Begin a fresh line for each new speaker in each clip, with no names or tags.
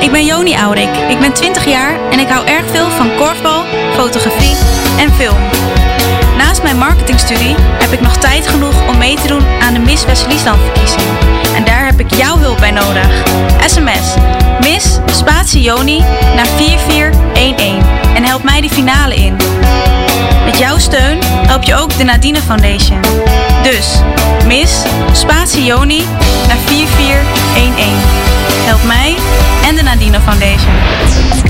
ik ben Joni Aurik. Ik ben 20 jaar en ik hou erg veel van korfbal, fotografie en film. Mijn marketingstudie heb ik nog tijd genoeg om mee te doen aan de Miss West-Friesland-verkiezing. En daar heb ik jouw hulp bij nodig. SMS Miss Spatie Joni naar 4411 en help mij die finale in. Met jouw steun help je ook de Nadine Foundation. Dus Miss Spatie Joni naar 4411. Help mij en de Nadine Foundation.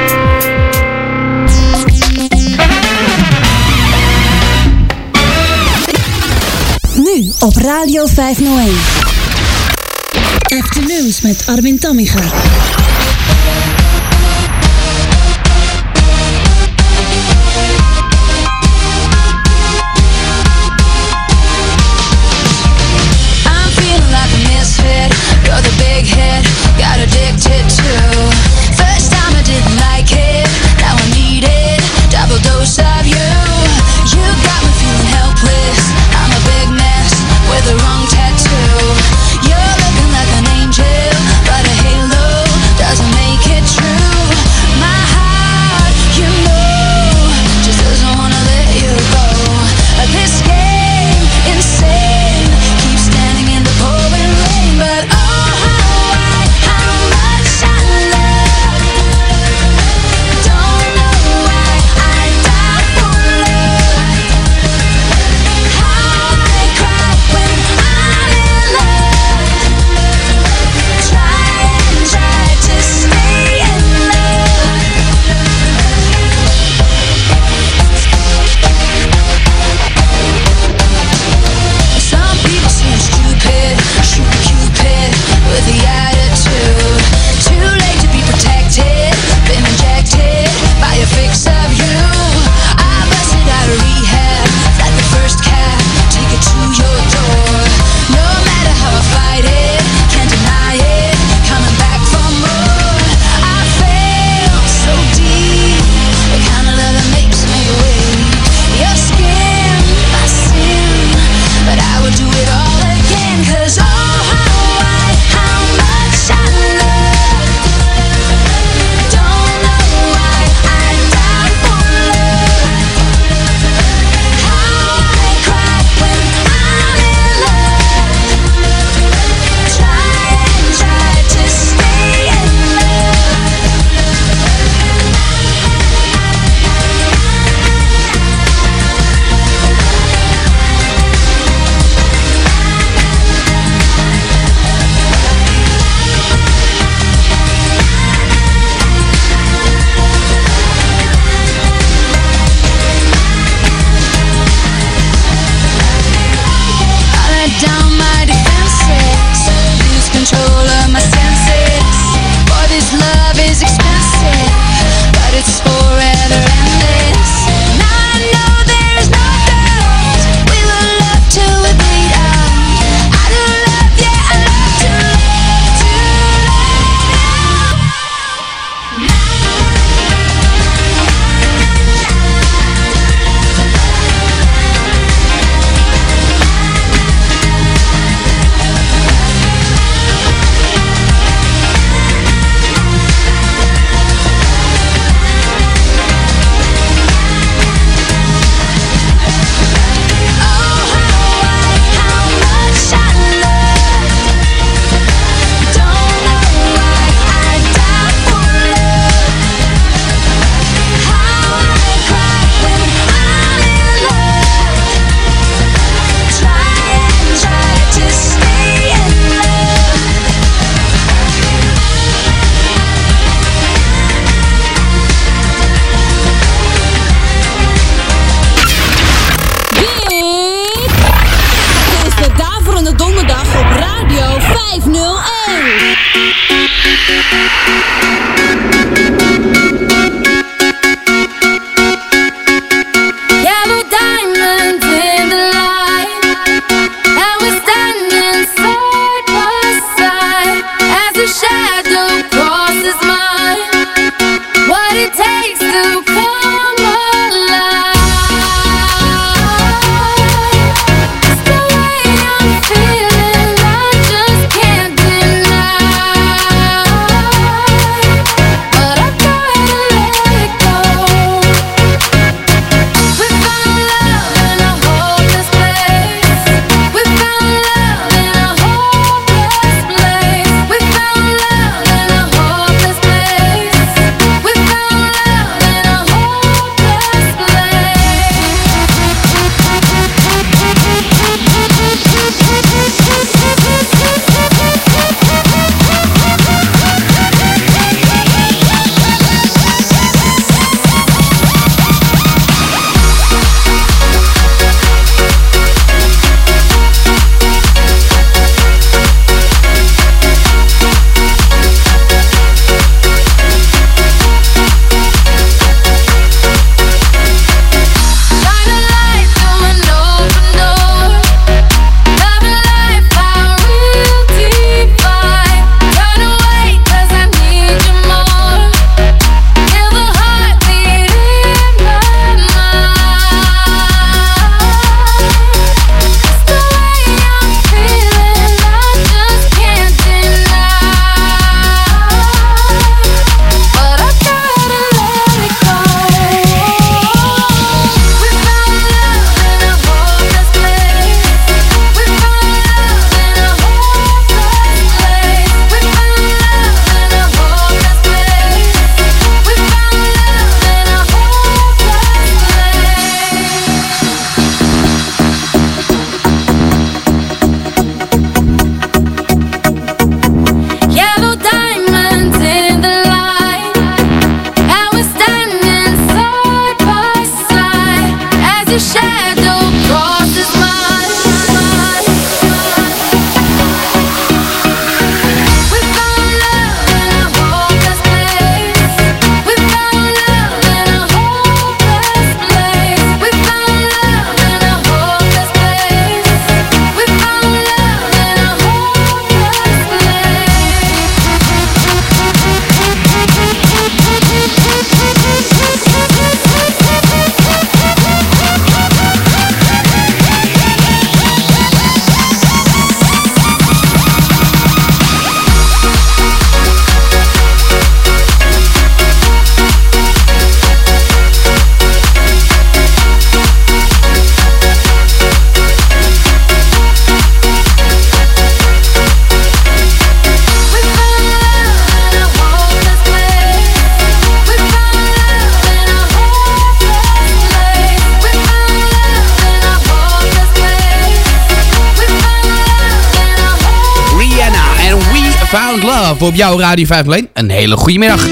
Nu op Radio 501. Afternoons met Armin Tammiga. Op
jouw Radio 501. Een hele goede middag.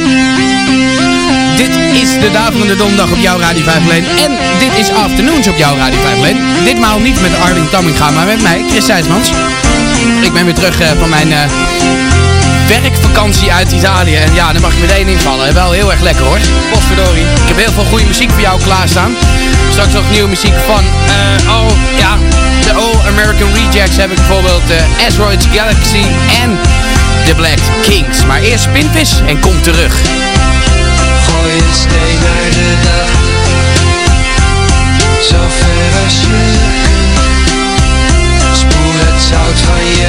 Dit is de daverende donderdag op jouw Radio 501. En dit is Afternoons op jouw Radio 501. Ditmaal niet met Arling Tamminga, maar met mij, Chris Zijsmans. Ik ben weer terug eh, van mijn eh, werkvakantie uit Italië. En ja, daar mag ik meteen invallen. Wel heel erg lekker hoor. Postverdorie. Ik heb heel veel goede muziek voor jou klaarstaan. Straks nog nieuwe muziek van, oh ja, de All American Rejects heb ik bijvoorbeeld. Uh, Asteroids Galaxy en... The Black Kings. Maar eerst Spinvis en kom terug.
Gooi een steen naar de dag. Zo ver als je kunt. Spoel het zout van je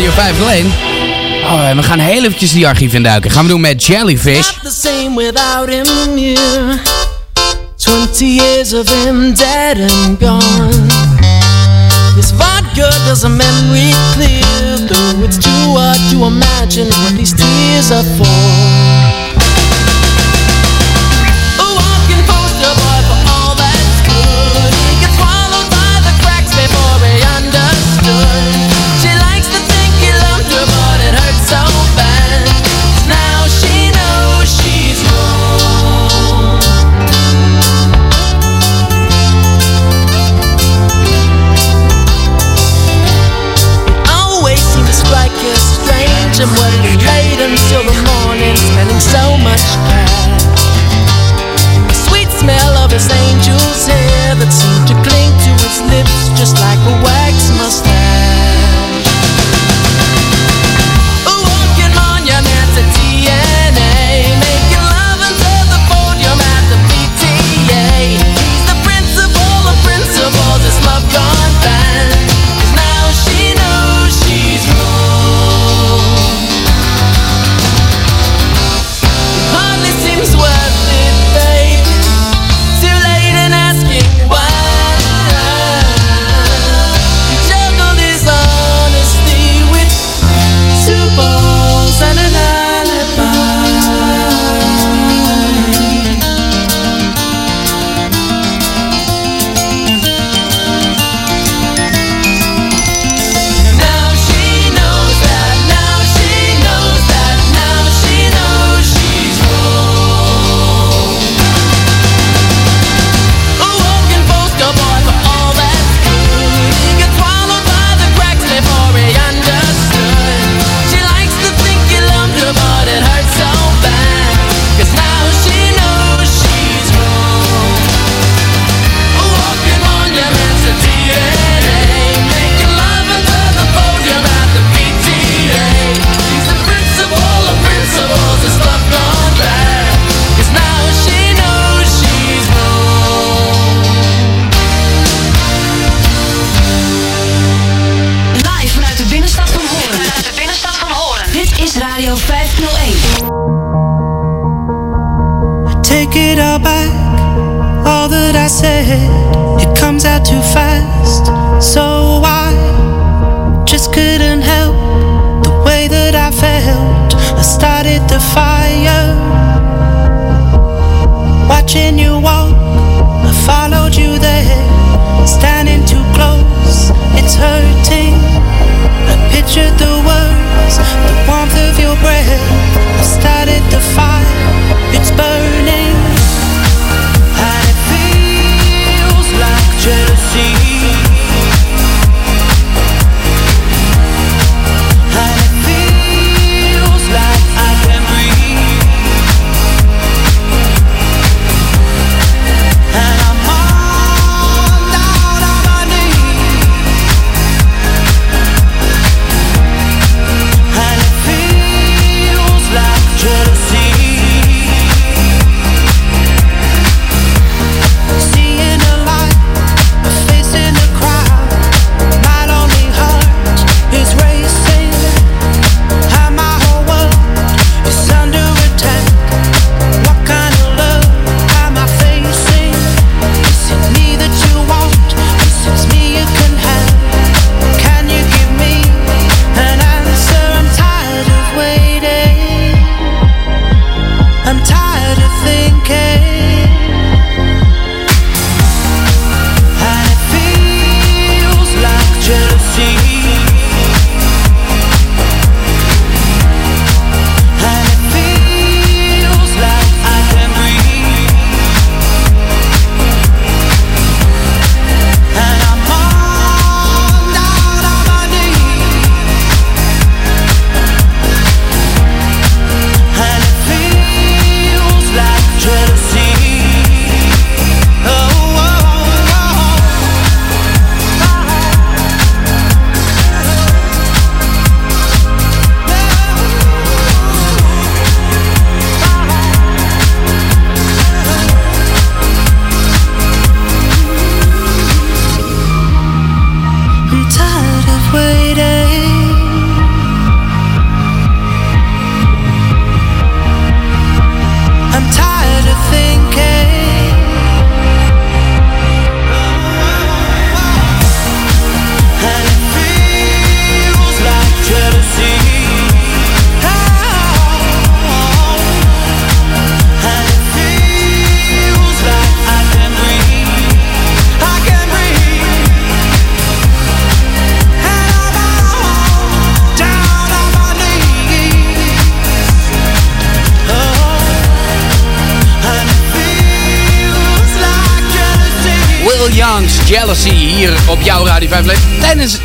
Radio 501. Oh, we gaan heel eventjes die archief induiken. Gaan we doen met Jellyfish.
Not the same without him, yeah. 20 years of him dead and gone. This vodka does a memory clear. Though it's too hard to imagine what these tears are for.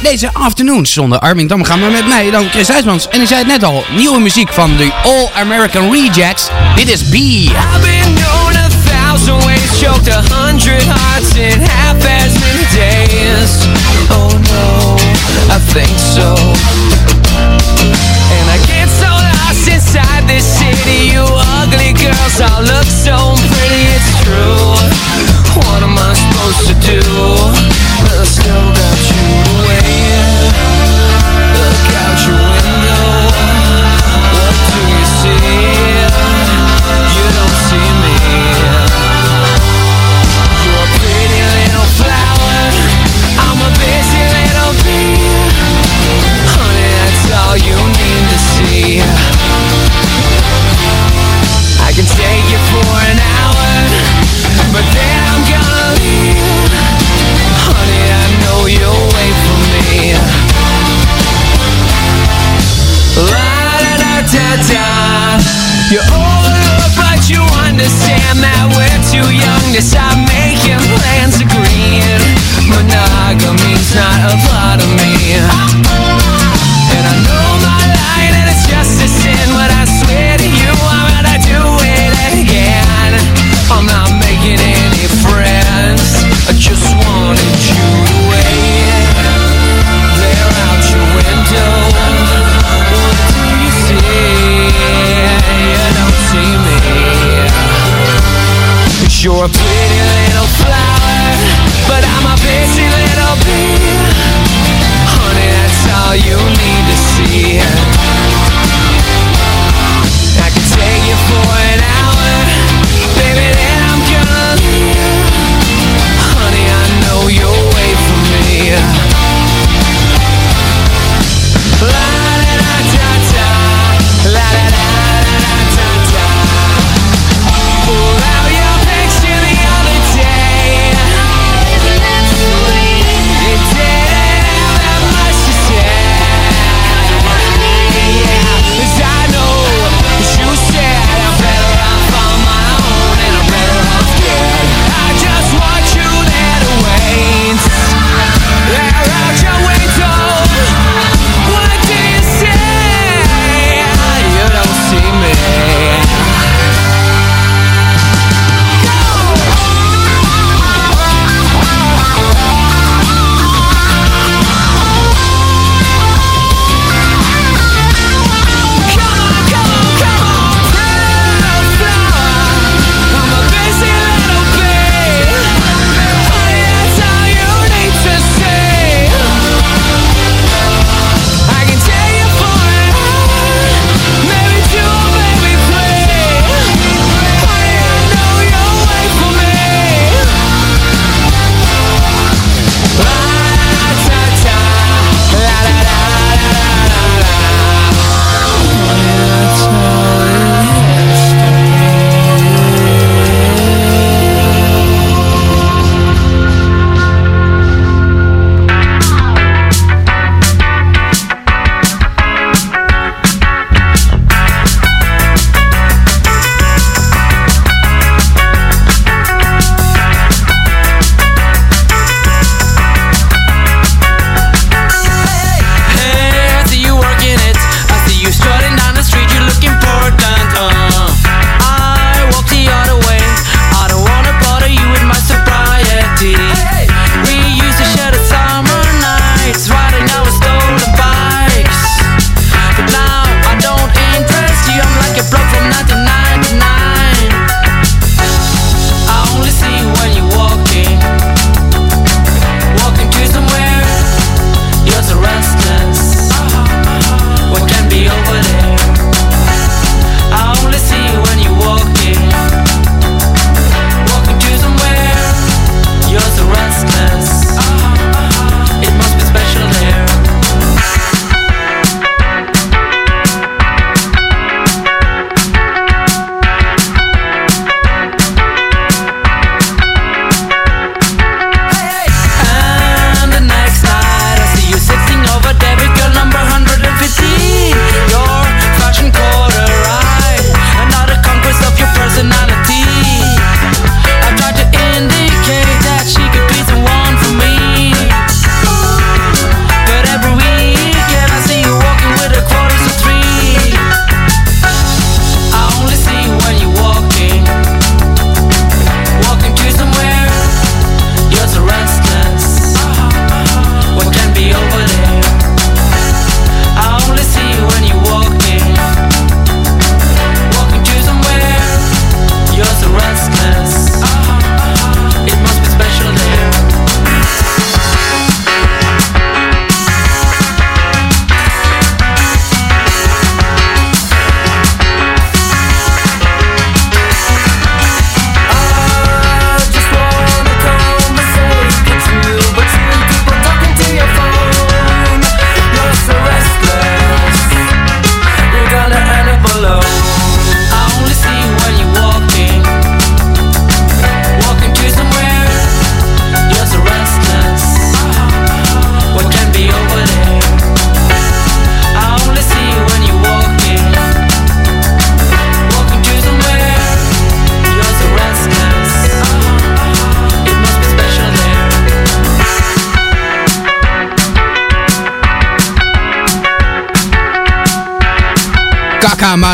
Deze afternoon zonder Armin Dam gaan we met mij dan Chris Huismans. En ik zei het net al, nieuwe muziek van de All American Rejects. Dit is B.
I've been known a thousand ways, choked a hundred hearts in half as many days. Oh no, I think so. And I get so lost inside this city. You ugly girls all look so La-da-da-da-da. You overlook, but you understand that we're too young to stop making plans agreeing. Monogamy's not a part of me. And I know my line and it's just a sin, but I swear to you I'm gonna do it again. I'm not making any friends. I just wanted you You're a pretty little flower, but I'm a busy little bee. Honey, that's
all you need to see.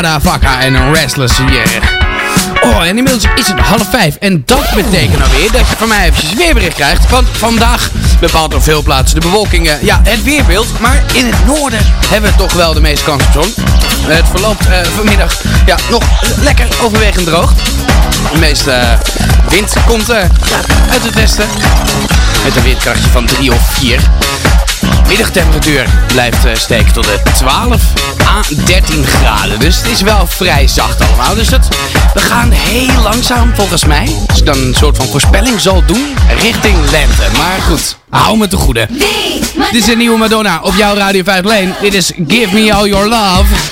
Madafaka en Restless Yeah. Oh, en inmiddels is het half vijf. En dat betekent alweer dat je van mij eventjes weerbericht krijgt. Want vandaag bepaalt op veel plaatsen de bewolking eh, ja, het weerbeeld. Maar in het noorden hebben we toch wel de meeste kans op zon. Het verloopt eh, vanmiddag ja, nog lekker overwegend droog. De meeste eh, wind komt eh, uit het westen. Met een windkrachtje van 3 of 4. Middagtemperatuur blijft eh, steken tot de 12 à 13 graden. Dus het is wel vrij zacht allemaal. Dus het, we gaan heel langzaam volgens mij, als ik dan een soort van voorspelling zal doen, richting lente. Maar goed, hou me te goede. Dit is een nieuwe Madonna op jouw Radio 5 Lane. Dit is Give Me All Your Love.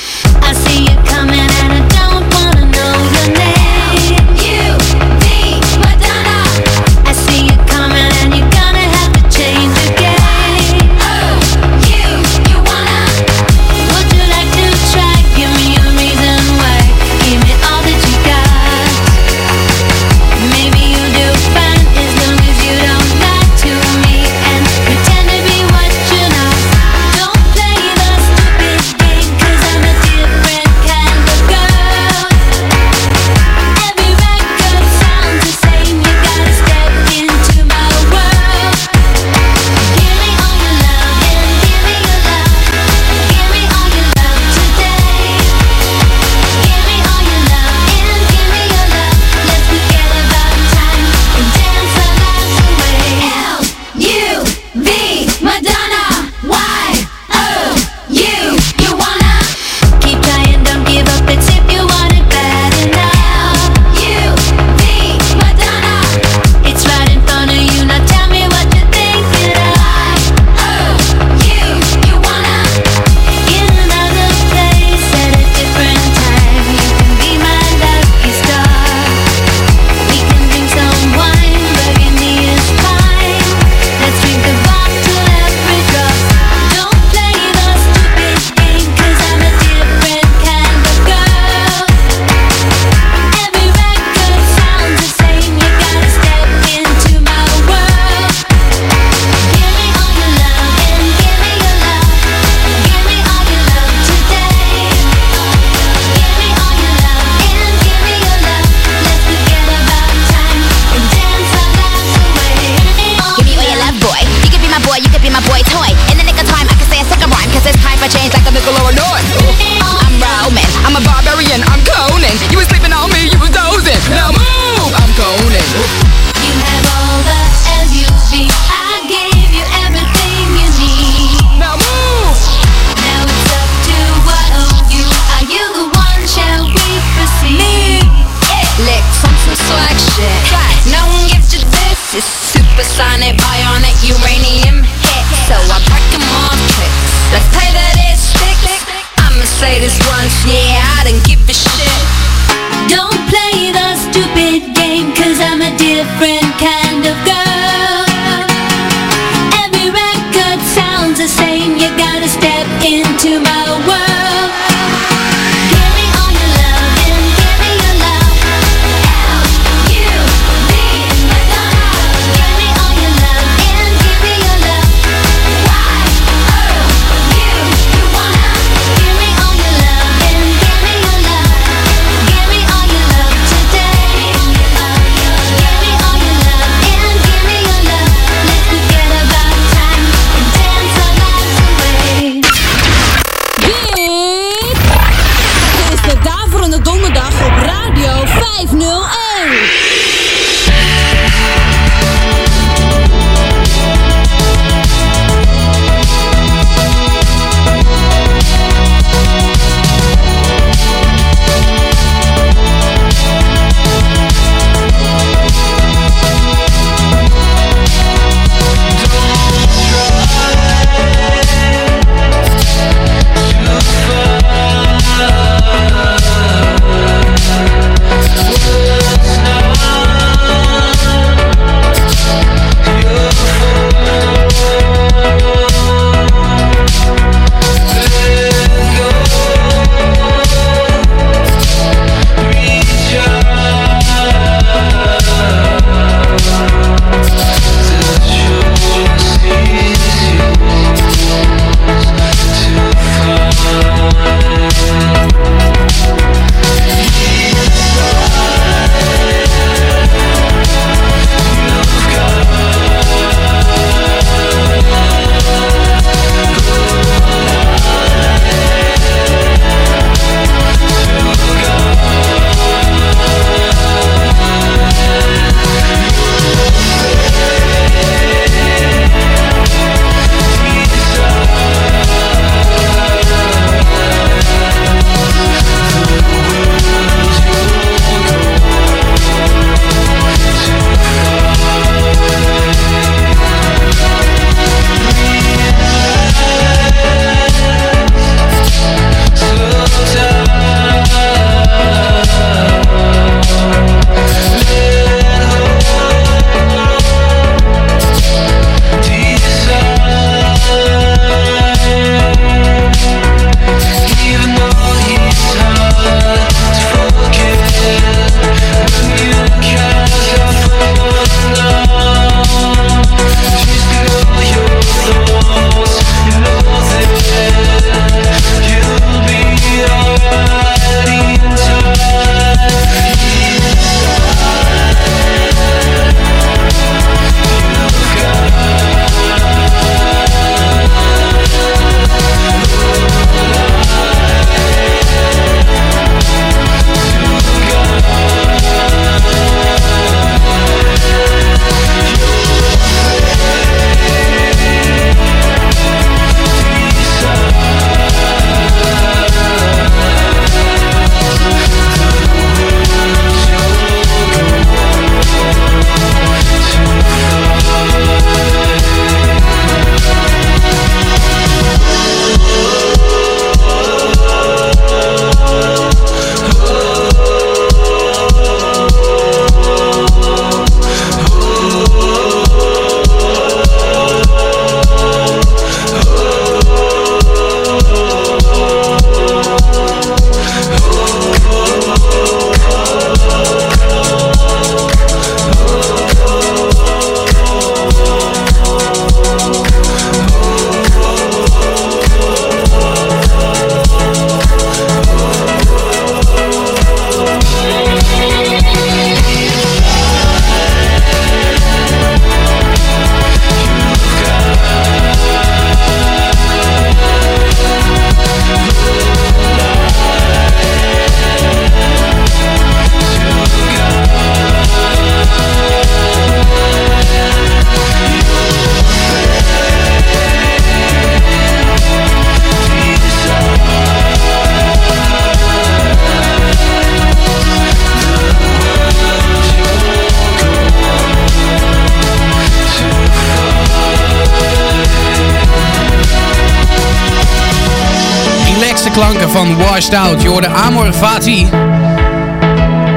Stout. Je hoorde Amor Fati.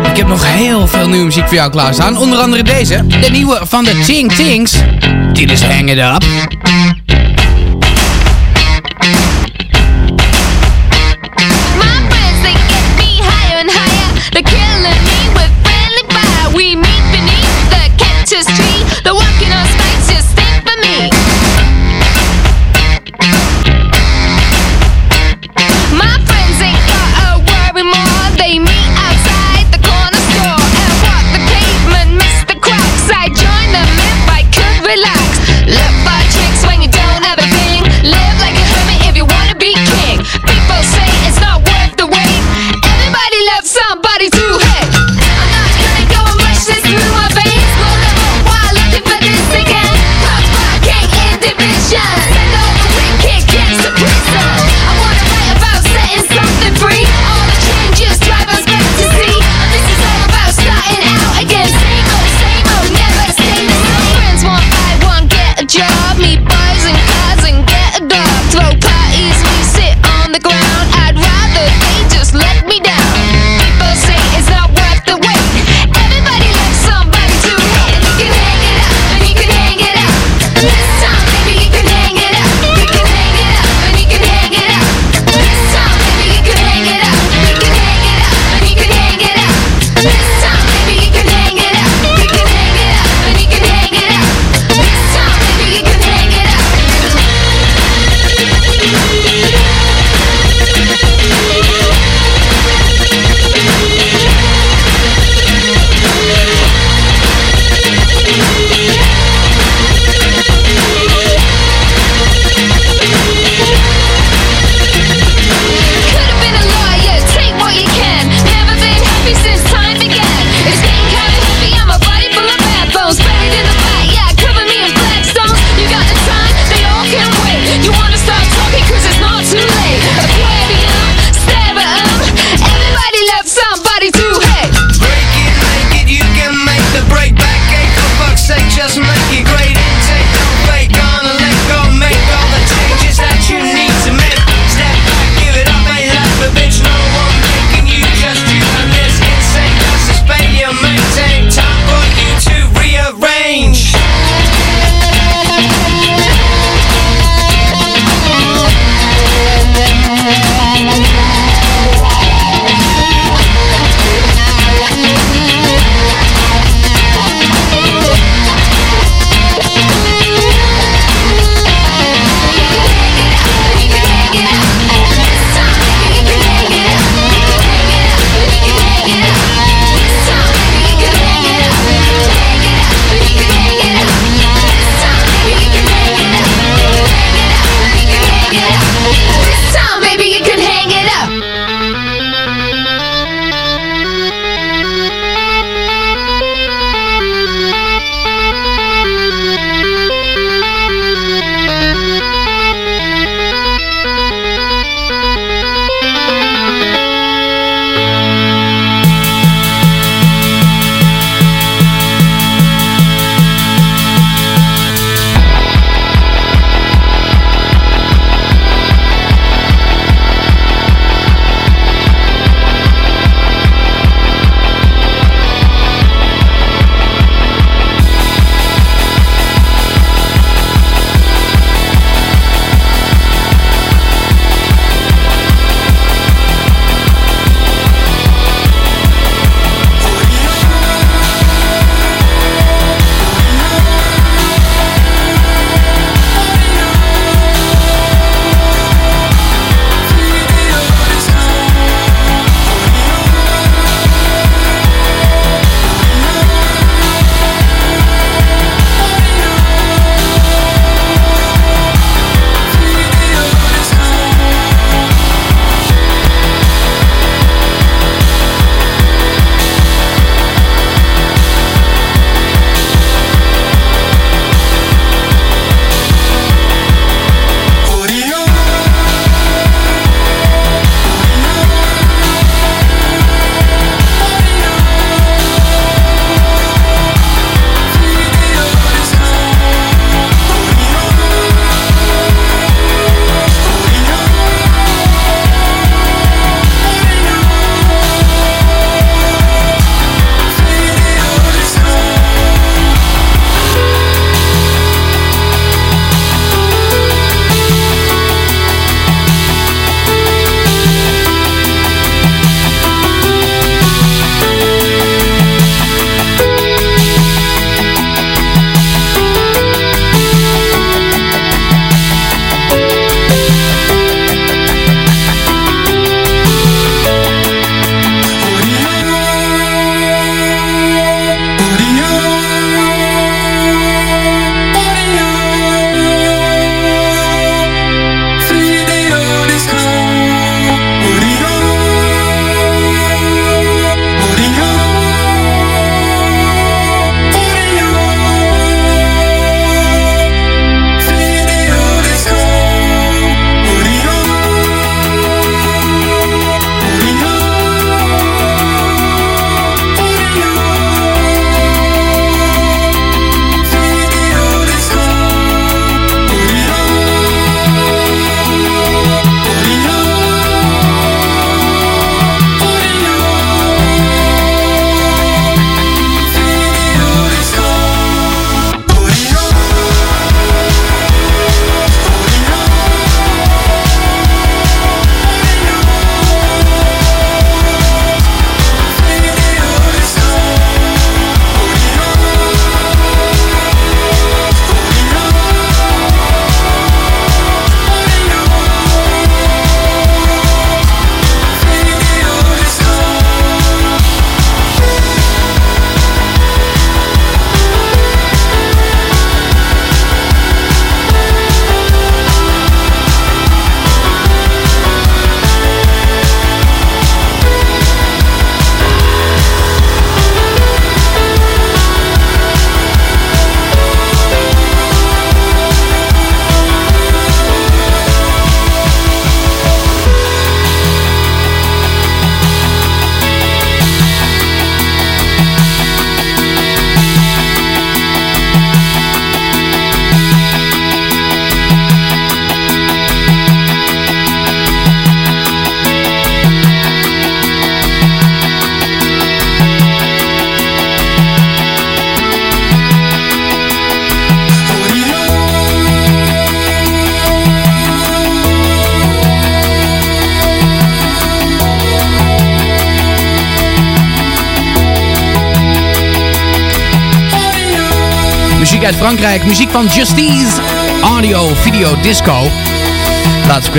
Ik heb nog heel veel nieuwe muziek voor jou klaarstaan. Onder andere deze, de nieuwe van de Ting Tings. Dit is Hang It Up.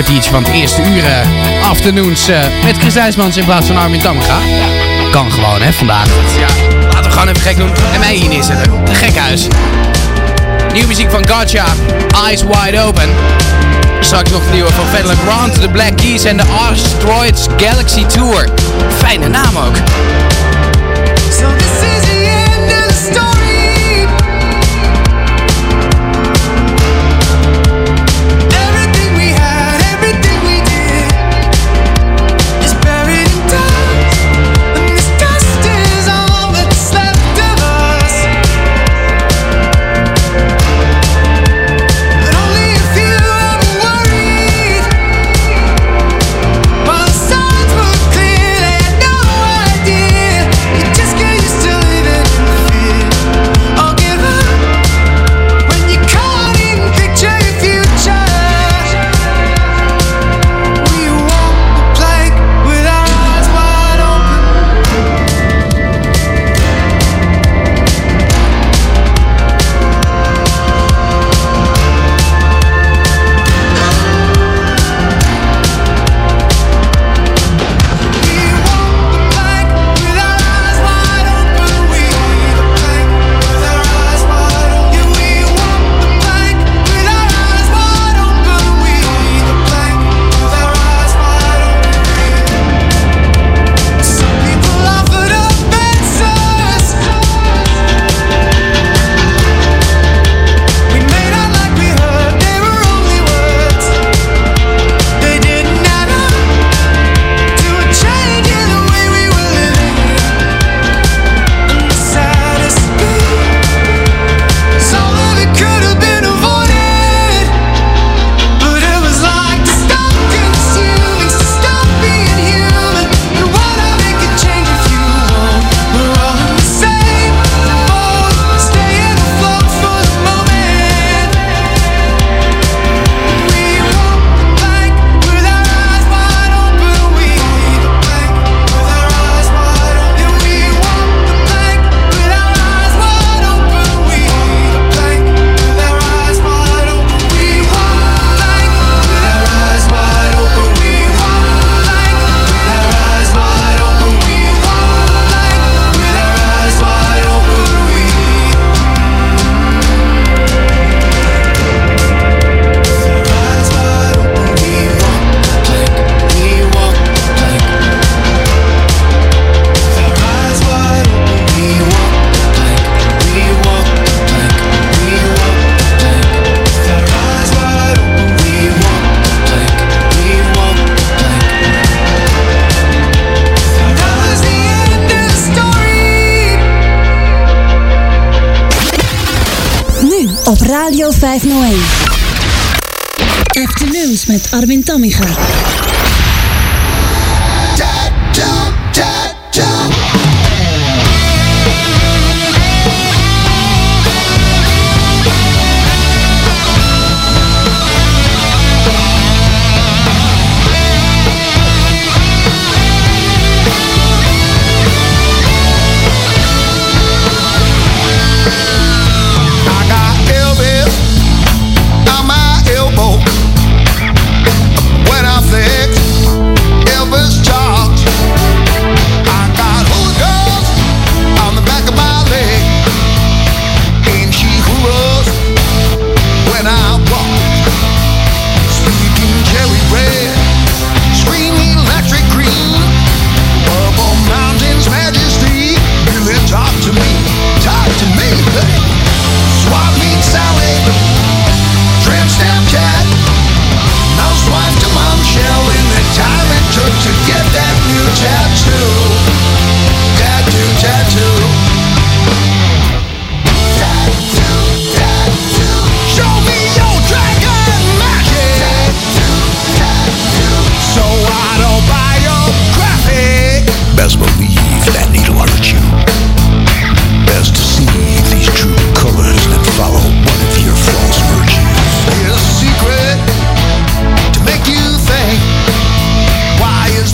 kwartiertje van het eerste uur uh, afternoons uh, met Chris IJsmans in plaats van Armin Tamminga. Kan gewoon, hè, vandaag. Ja. Laten we gewoon even gek doen en mij hier neerzetten. Een gekhuis. Nieuwe muziek van Gotcha, Eyes Wide Open. Straks nog nieuwe van Van Le Grant, The Black Keys en de Asteroids Galaxy Tour. Fijne naam ook.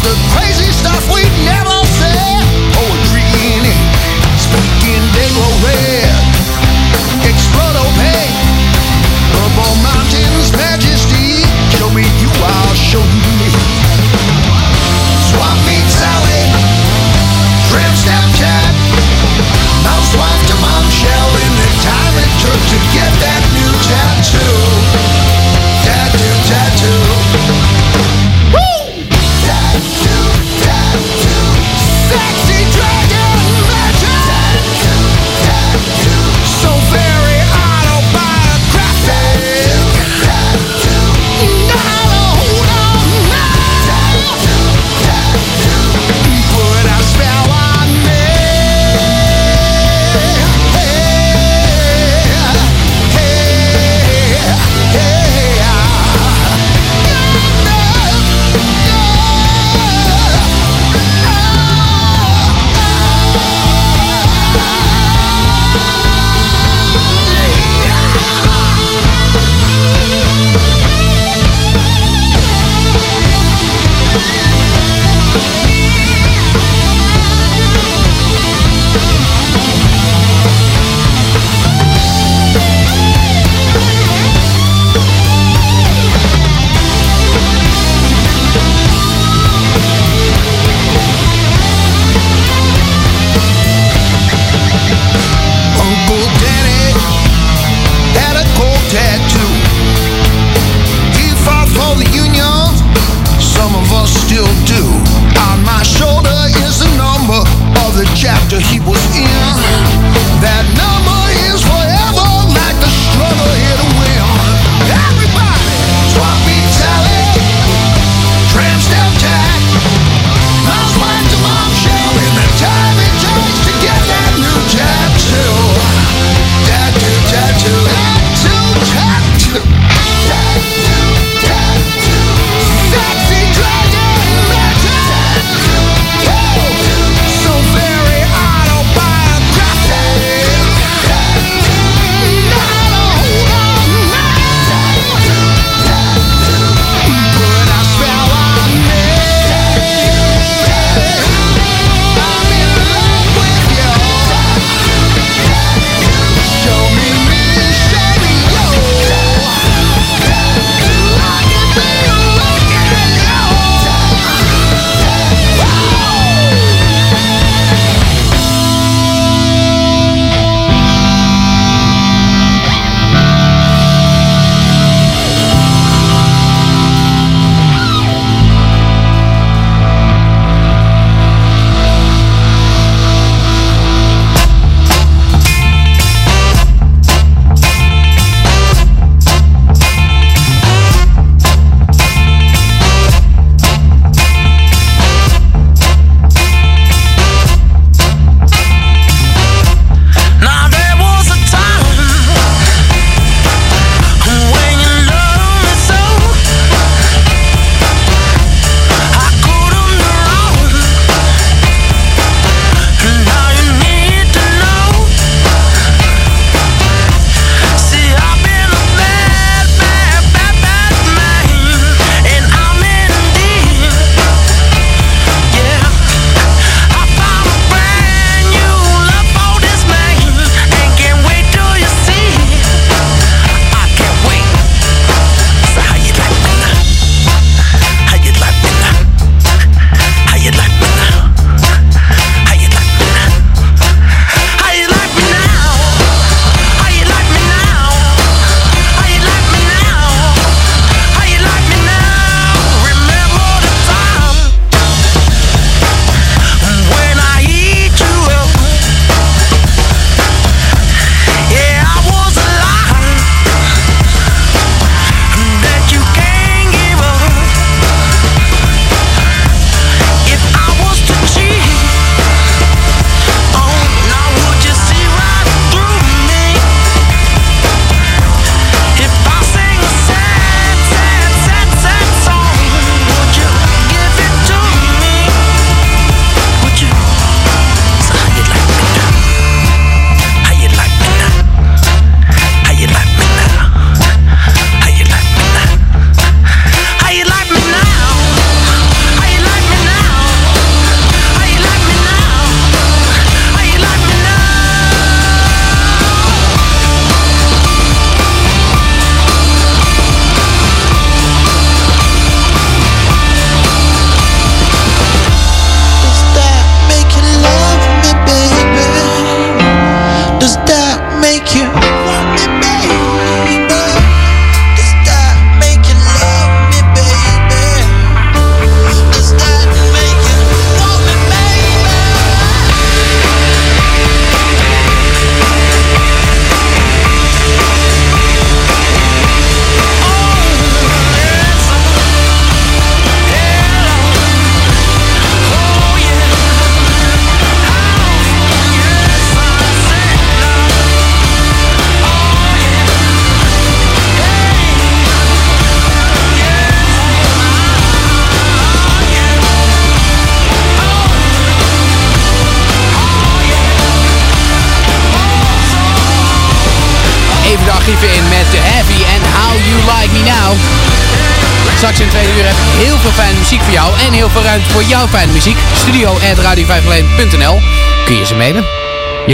the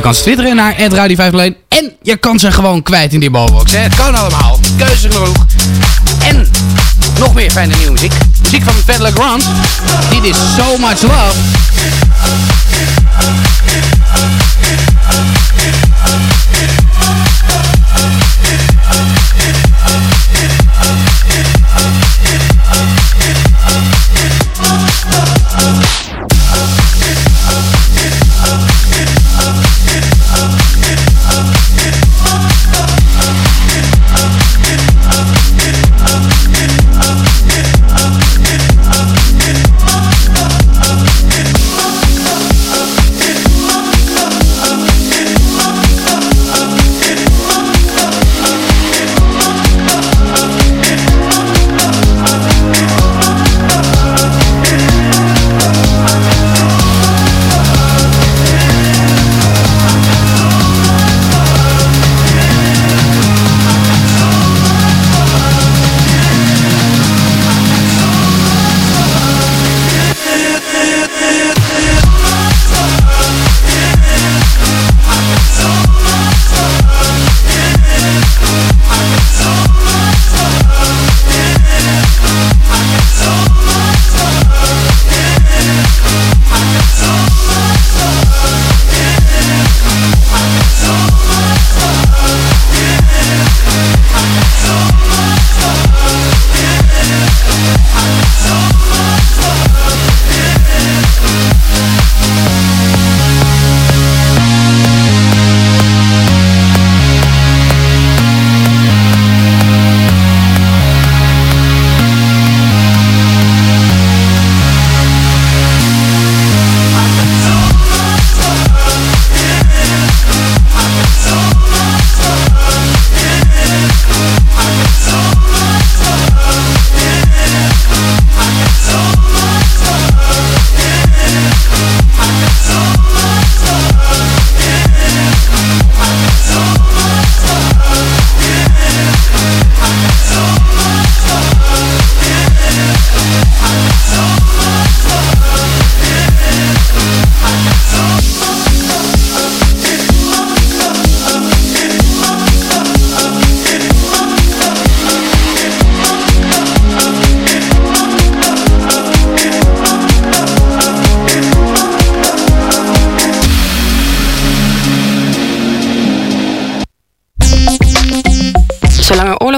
kan ze twitteren naar radio501 en je kan ze gewoon kwijt in die hè. Het kan allemaal. Keuze genoeg. En nog meer fijne nieuwe muziek. Muziek van Fat Grant. Dit is So Much Love.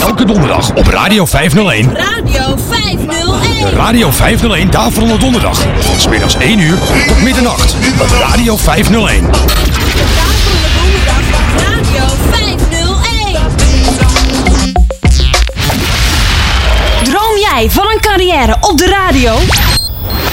Elke donderdag op Radio 501.
Radio 501.
De Radio 501 Daverende Donderdag. Van middags 1 uur tot middernacht. Op Radio 501.
Radio 501.
Droom jij van een carrière op de radio?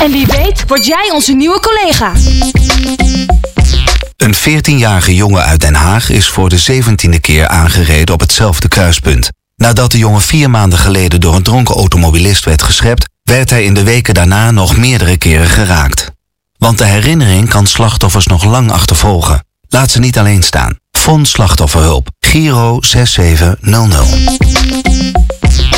En wie weet word jij onze nieuwe collega.
Een 14-jarige jongen uit Den Haag is voor de 17e keer aangereden op hetzelfde kruispunt. Nadat de jongen vier maanden geleden door een dronken automobilist werd geschept, werd hij in de weken daarna nog meerdere keren geraakt. Want de herinnering kan slachtoffers nog lang achtervolgen. Laat ze niet alleen staan. Fonds Slachtofferhulp. Giro 6700.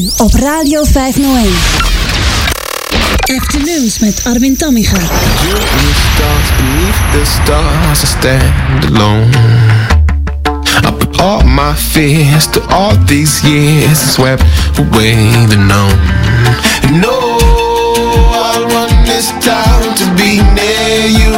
Nu op Radio 501. Afternoons met Armin Tammiga.
stars beneath the stars I stand alone I put all my fears to all these years swept away the known no, I run this town to be near you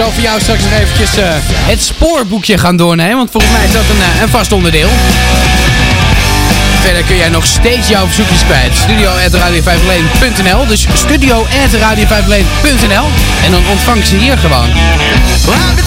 zal voor jou straks nog eventjes eh, het spoorboekje gaan doornemen. Want volgens mij is dat een, eh, een vast onderdeel. Verder kun jij nog steeds jouw verzoekjes kwijt. Studio radio Dus studio radio En dan ontvang ze hier gewoon.
Well,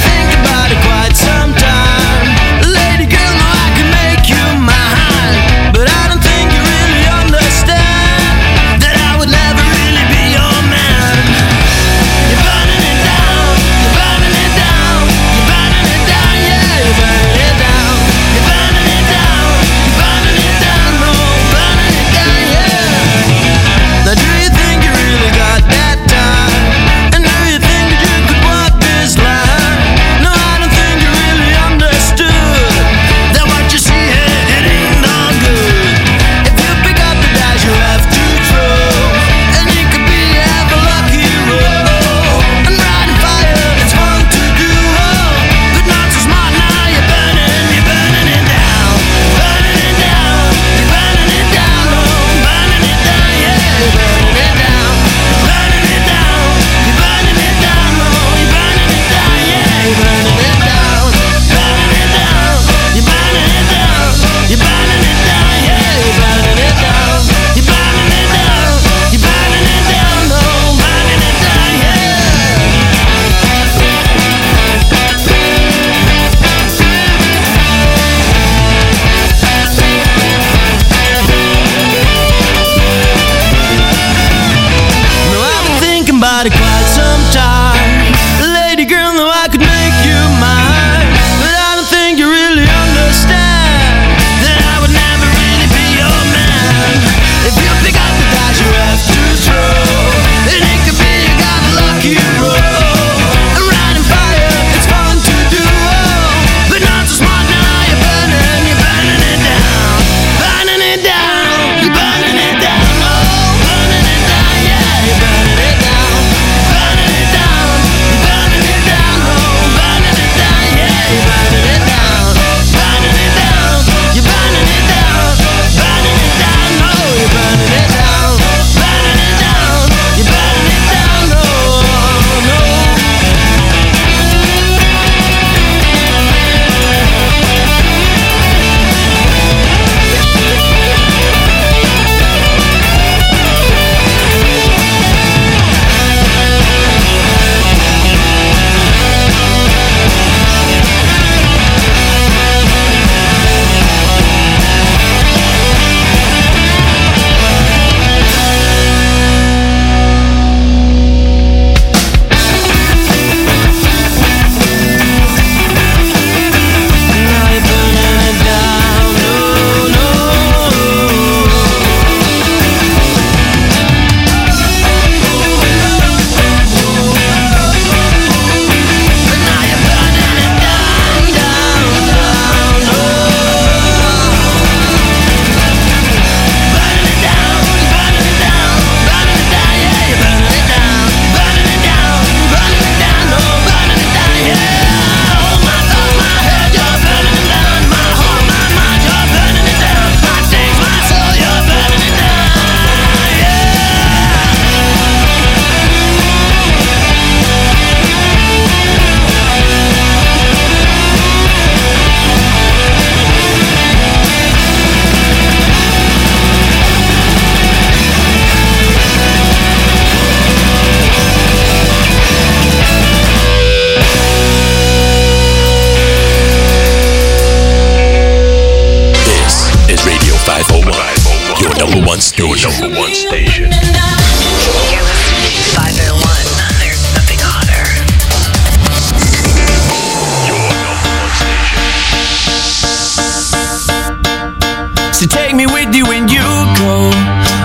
To take me with you when you go.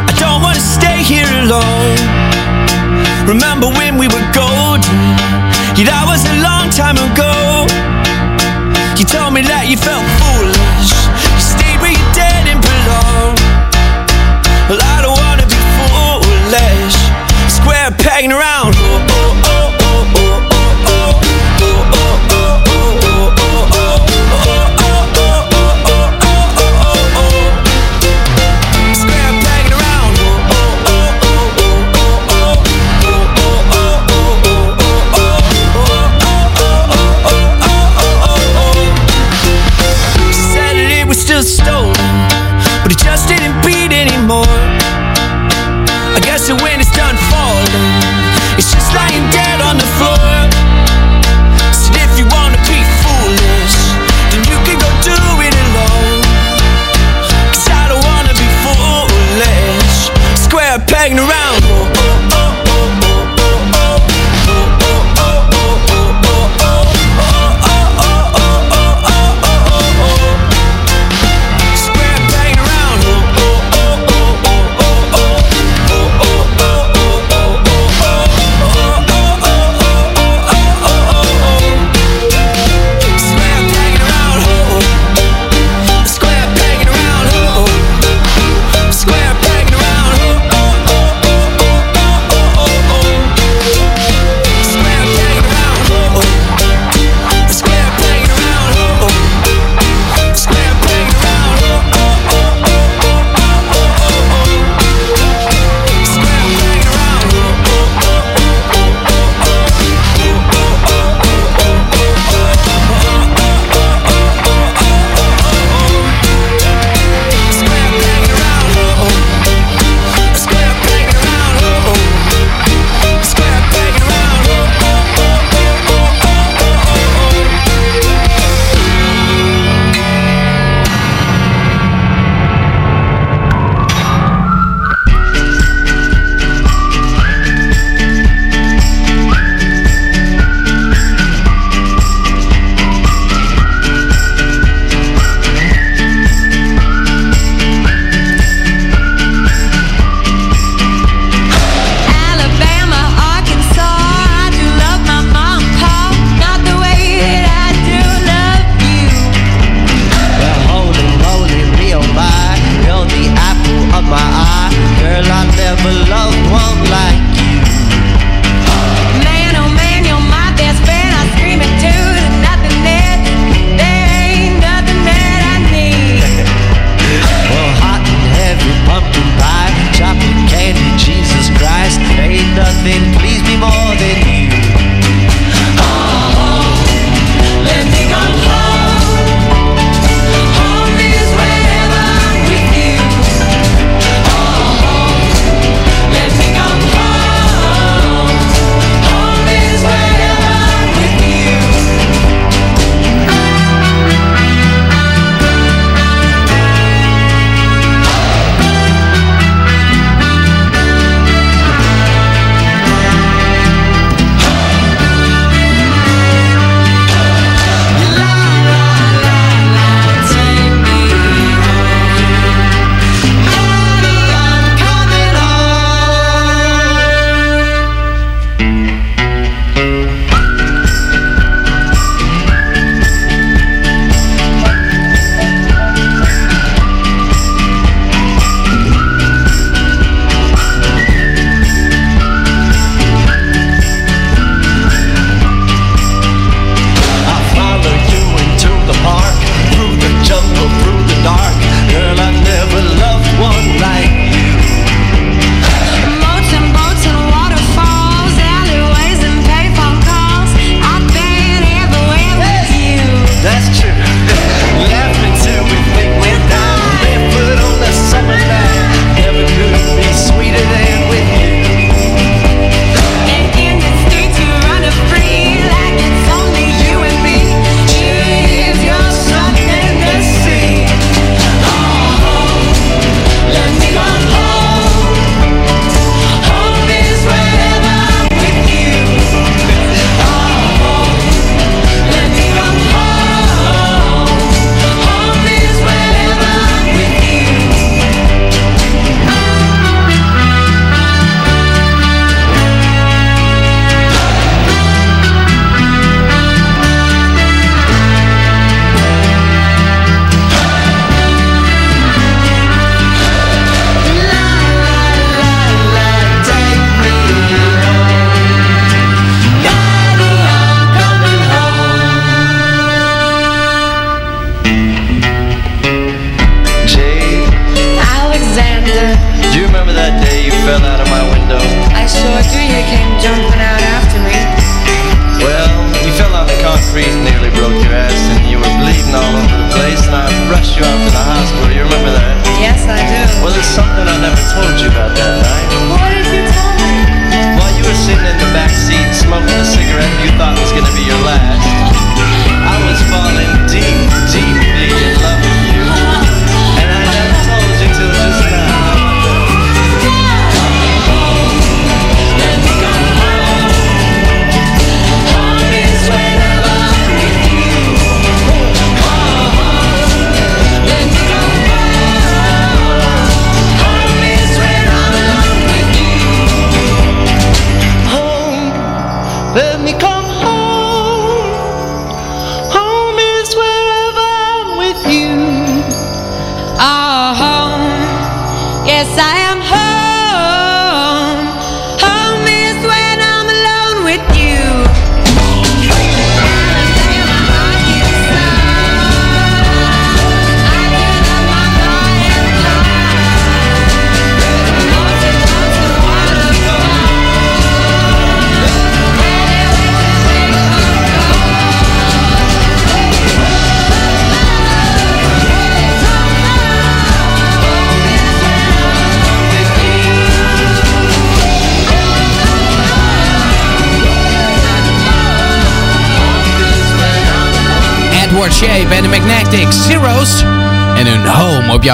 I don't wanna stay here alone. Remember when we were golden? Yeah, that was a long time ago. You told me that you felt foolish. You stayed where you didn't belong Well, I don't wanna be foolish. Square pegging around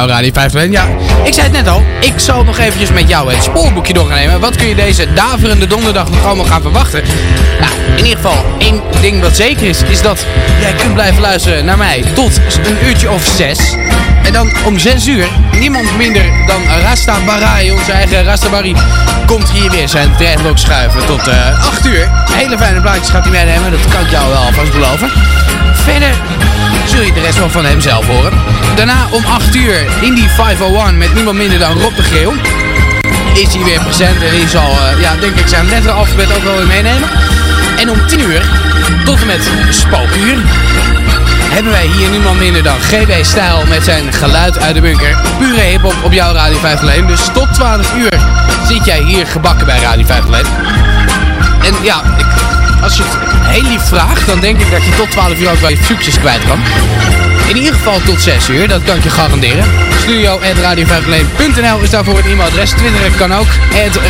Radio 501. Ja, ik zei het net al, ik zal nog eventjes met jou het spoorboekje door gaan nemen. Wat kun je deze daverende donderdag nog allemaal gaan verwachten? Nou, in ieder geval, één ding wat zeker is, is dat jij kunt blijven luisteren naar mij tot een uurtje of zes. Dan om 6 uur, niemand minder dan Rasta Barai, onze eigen Rasta Barry, komt hier weer zijn treinblok schuiven tot eh 8 uur. Hele fijne plaatjes gaat hij meenemen, dat kan ik jou wel alvast beloven. Verder zul je de rest wel van hem zelf horen. Daarna om 8 uur in die 501 met niemand minder dan Rob de Geel. Is hij weer present en die zal, eh, ja, denk ik, zijn lettere alfabet ook wel weer meenemen. En om 10 uur tot en met spookuur hebben wij hier niemand minder dan GW Stijl met zijn geluid uit de bunker. Pure hip-hop op jouw Radio 501. Dus tot 12 uur zit jij hier gebakken bij Radio 501. En ja, ik, als je het heel lief vraagt, dan denk ik dat je tot 12 uur ook wel je kwijt kan. In ieder geval tot 6 uur, dat kan ik je garanderen. Studio.radio501.nl is daarvoor het e-mailadres. Twitteren kan ook,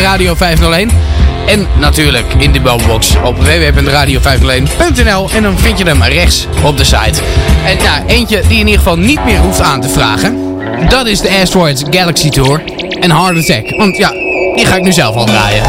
radio501. En natuurlijk in de boombox op www.radio501.nl en dan vind je hem rechts op de site. En nou, eentje die in ieder geval niet meer hoeft aan te vragen. Dat is de Asteroids Galaxy Tour en Hard Attack. Want ja, die ga ik nu zelf al draaien.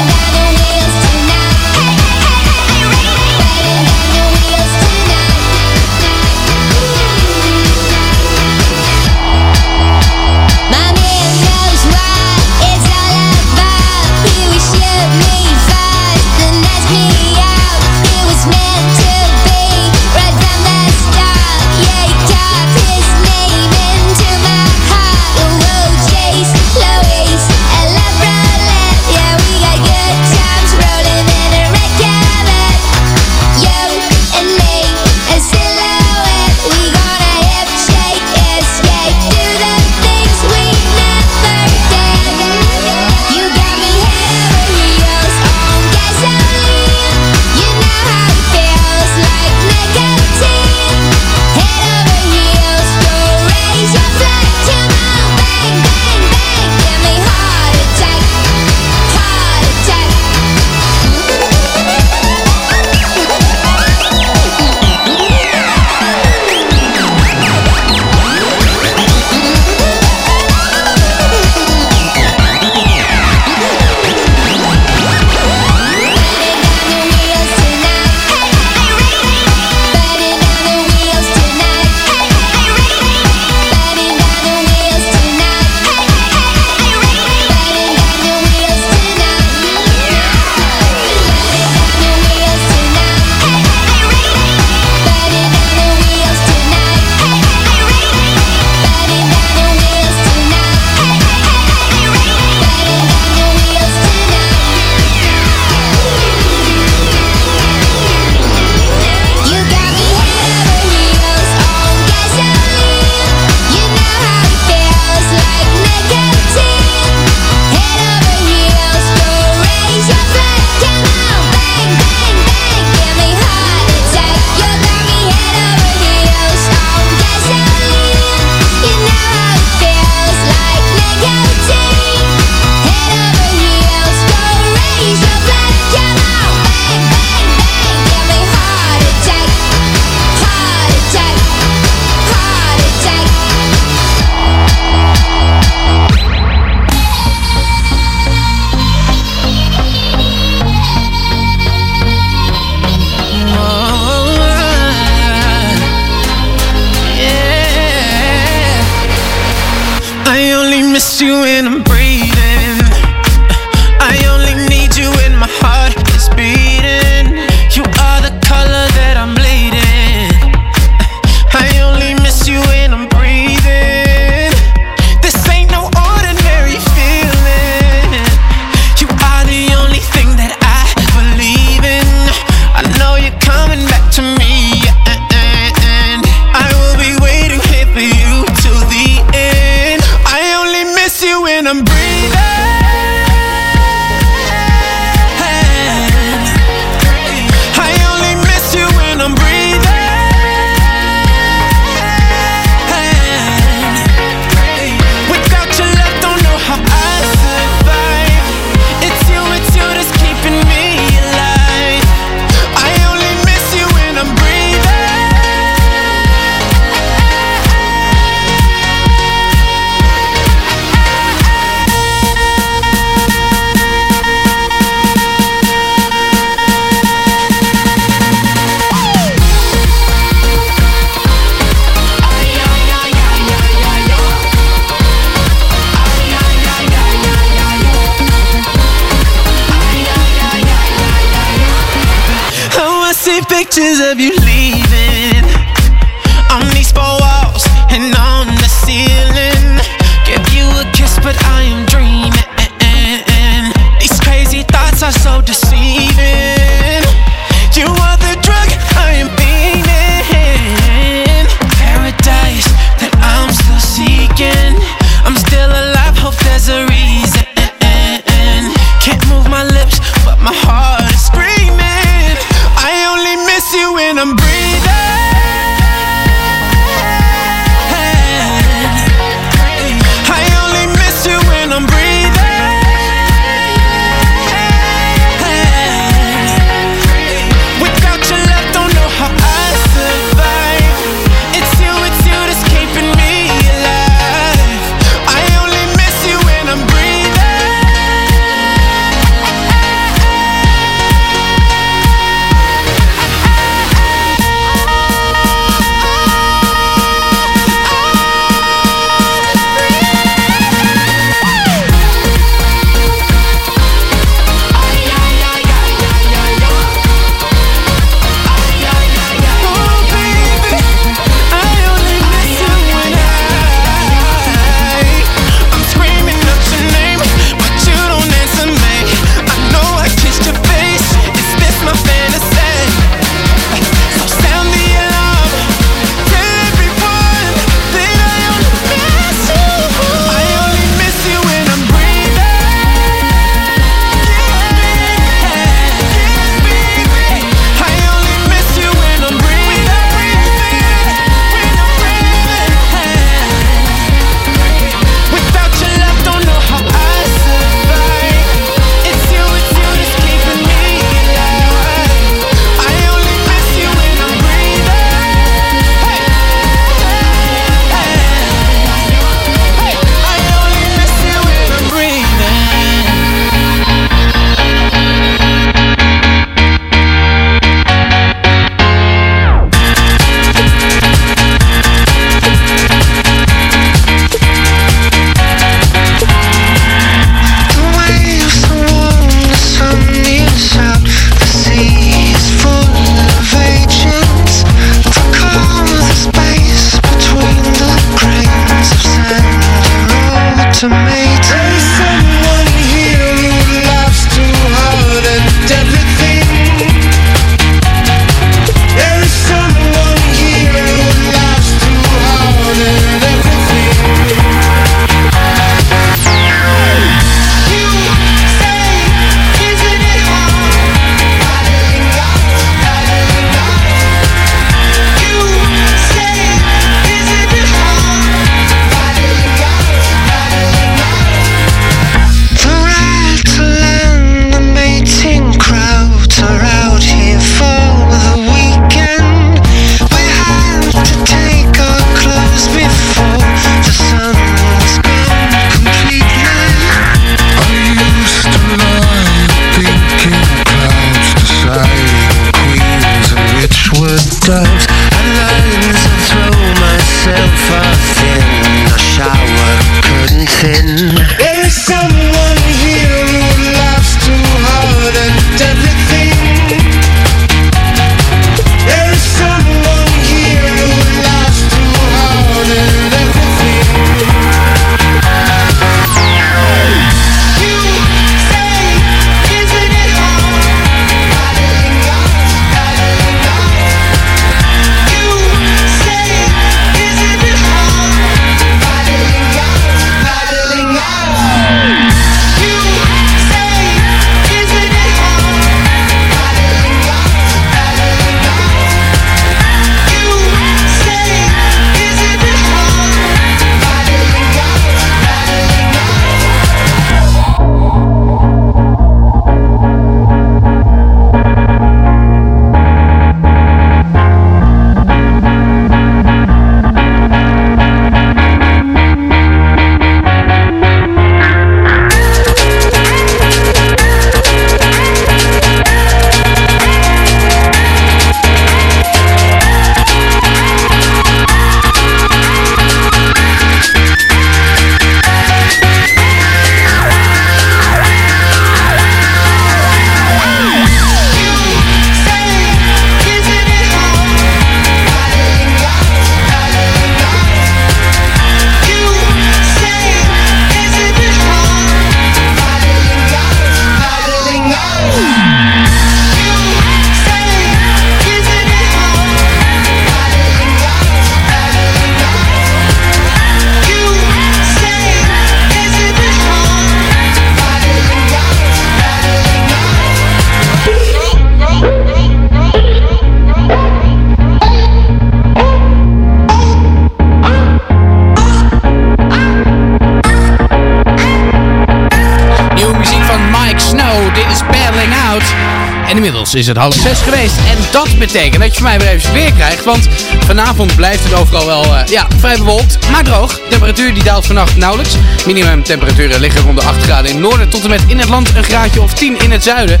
Is
het half zes geweest. En dat betekent dat je van mij weer even weer krijgt. Want vanavond blijft het overal wel eh, ja, vrij bewolkt, maar droog. Temperatuur die daalt vannacht nauwelijks. Minimum temperaturen liggen rond de 8 graden in het noorden tot en met in het land een graadje of 10 in het zuiden.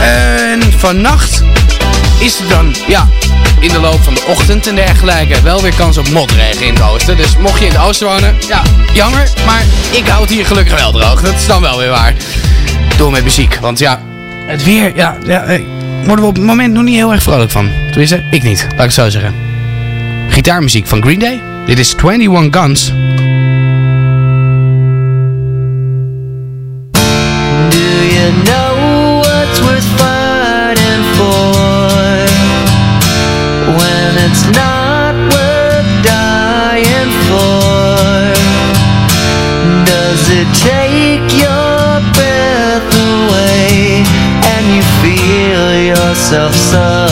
En vannacht is er dan, ja, in de loop van de ochtend en dergelijke wel weer kans op motregen in het oosten. Dus mocht je in het oosten wonen, ja, jammer. Maar ik houd hier gelukkig wel droog. Dat is dan wel weer waar. Door met muziek. Want ja, het weer, ja, ja eh, worden we op het moment nog niet heel erg vrolijk van. Tenminste, ik niet, laat ik het zo zeggen. Gitaarmuziek van Green Day. Dit is 21 Guns.
myself some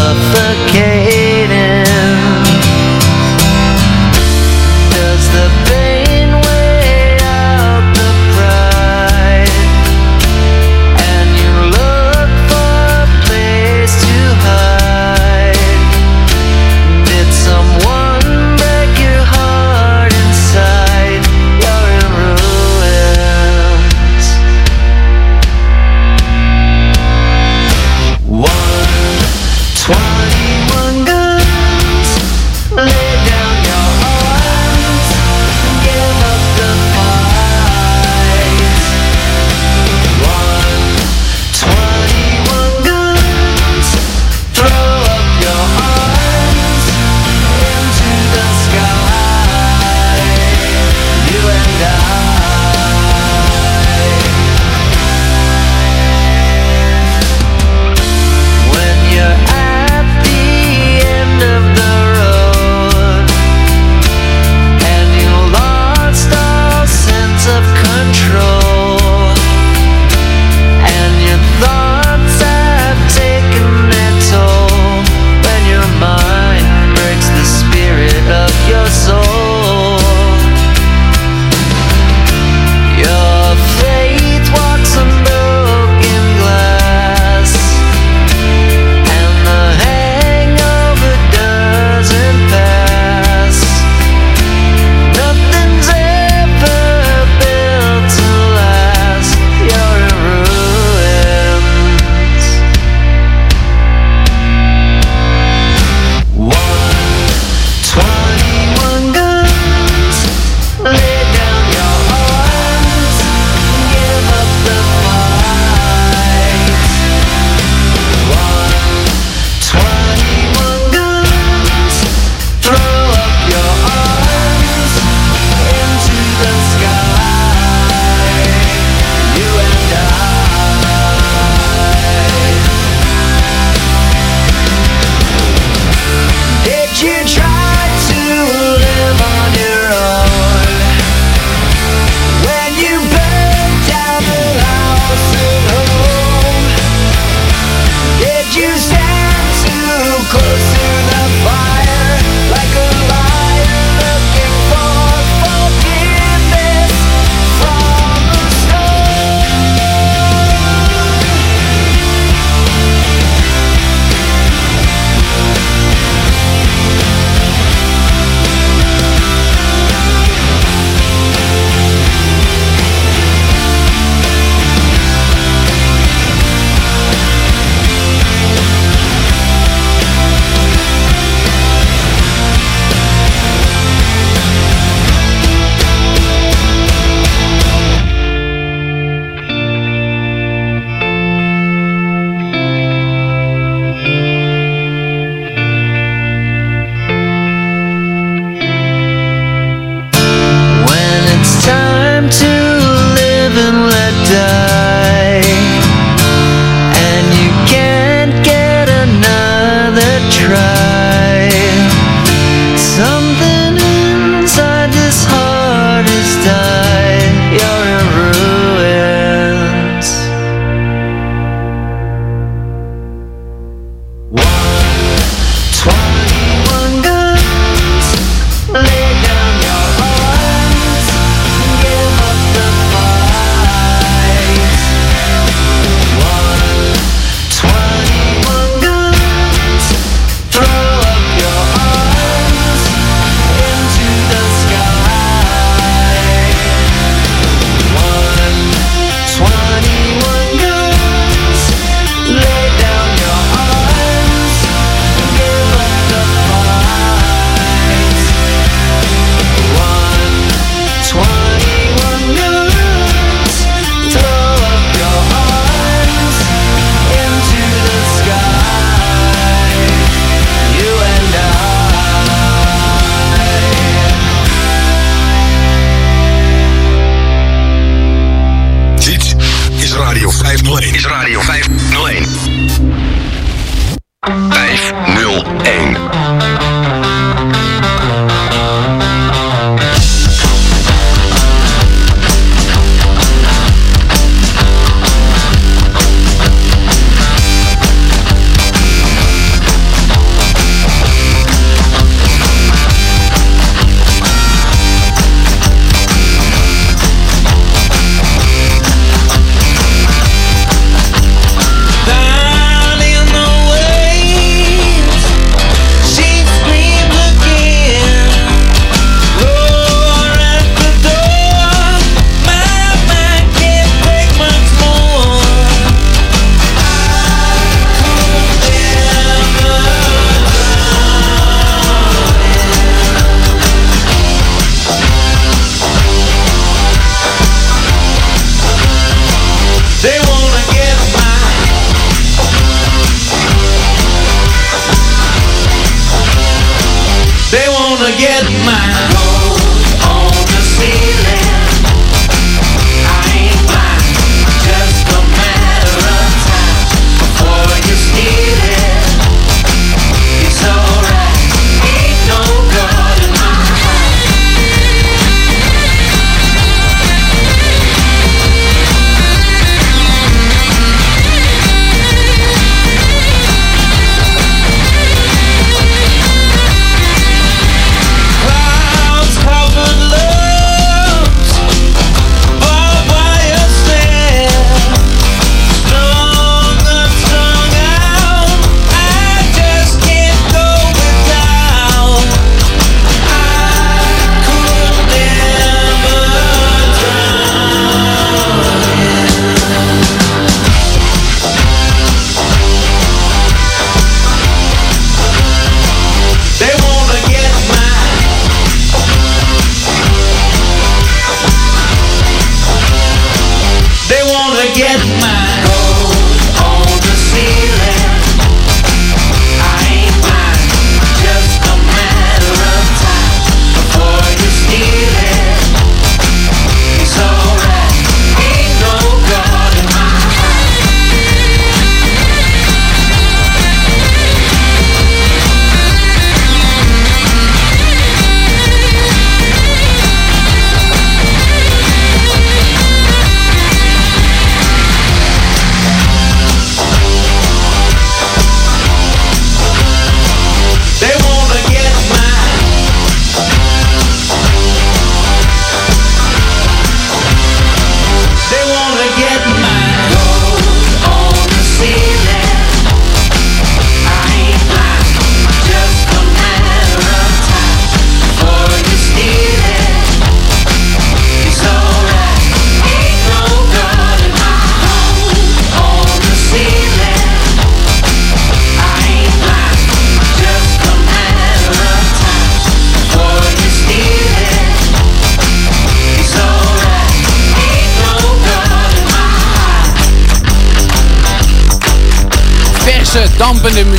get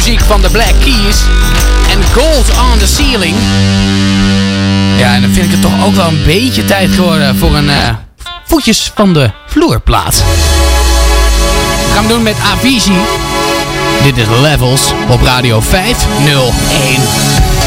muziek van de Black Keys. En Gold on the Ceiling. Ja, en dan vind ik het toch ook wel een beetje tijd geworden voor een eh, voetjes van de vloerplaat. We doen met Avicii. Dit is Levels op Radio 501.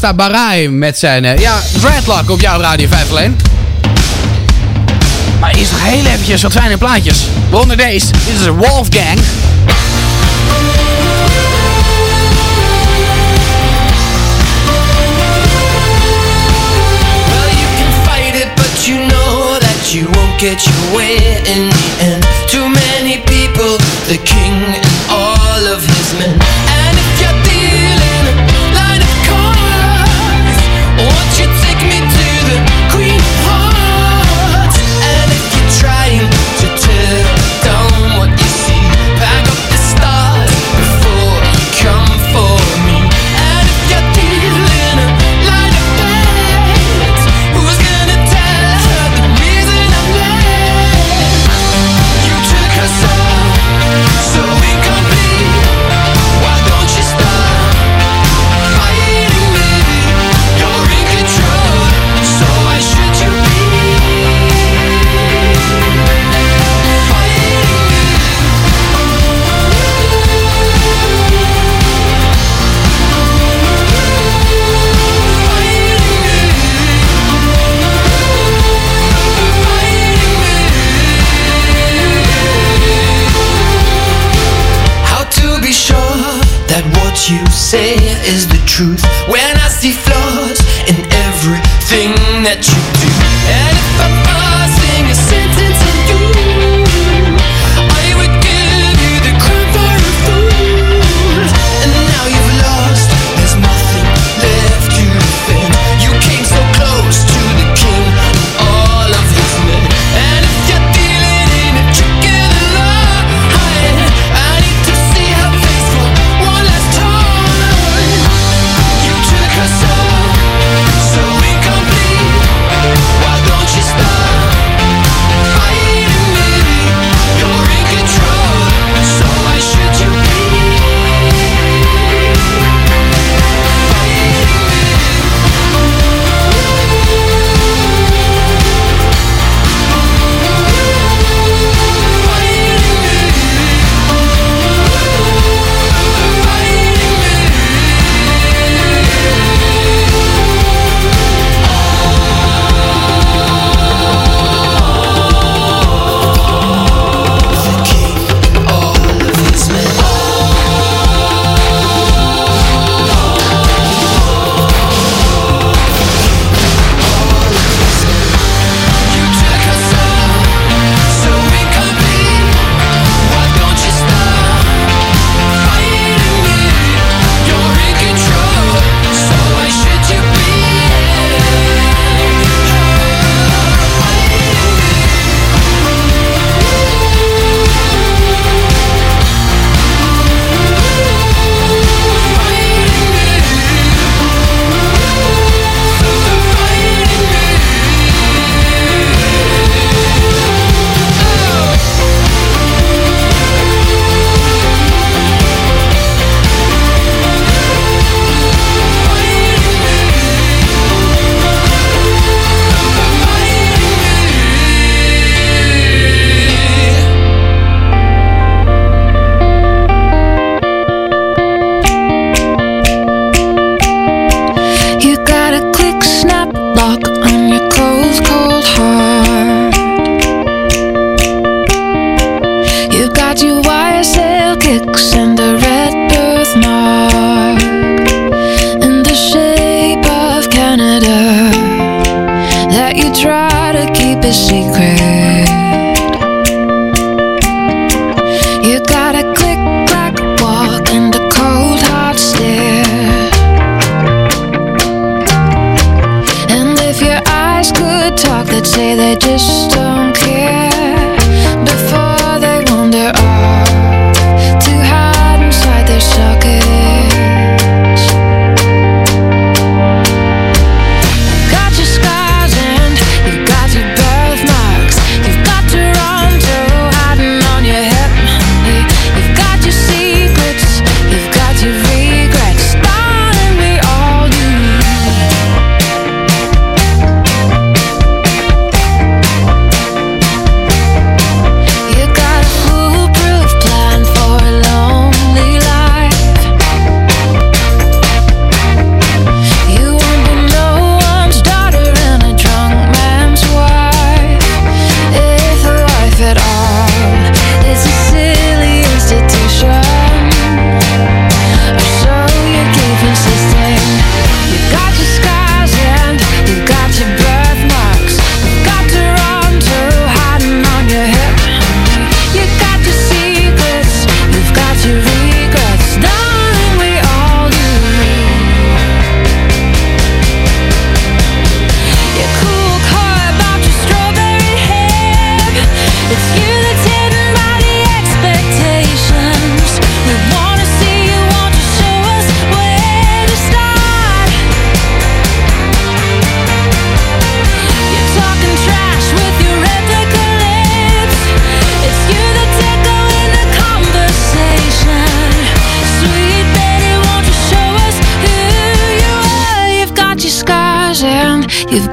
Rasta Barai met zijn... Eh, ja, Dreadlock op jouw Radio 5 alleen. Maar is nog heel eventjes wat fijne plaatjes. Waaronder deze. Dit is Wolfgang.
get your way in the end. Too many people, the king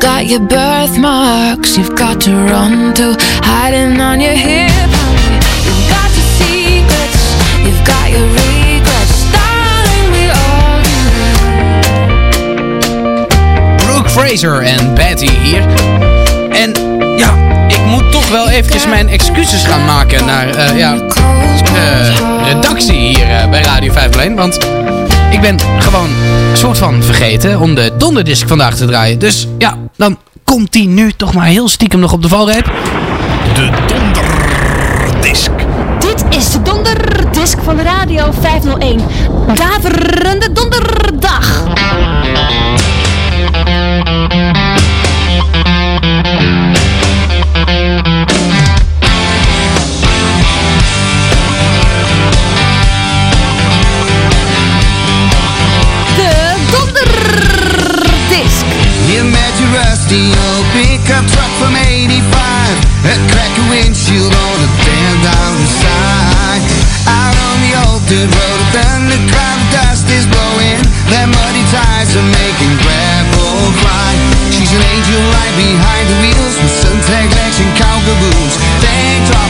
got your birthmarks, you've got
to run to, hiding on your hip. You've got your secrets, you've got your regrets. Darling, we all
Brooke Fraser en Betty hier. En ja, ik moet toch wel eventjes mijn excuses gaan maken naar eh, ja, de redactie hier eh, bij Radio 501. Want ik ben gewoon een soort van vergeten om de donderdisc vandaag te draaien. Dus ja, komt die nu toch maar heel stiekem nog op de valreep.
De donderdisc.
Dit is de donderdisc van Radio 501. Daverende donderdag.
Rusty old pickup truck from 85 A cracker windshield on a damn the side Out on the old dirt road A thunder cloud of dust is blowing. Their muddy tires are making gravel cry She's an angel right behind the wheels With suntag legs and cowgirl boots Tank top,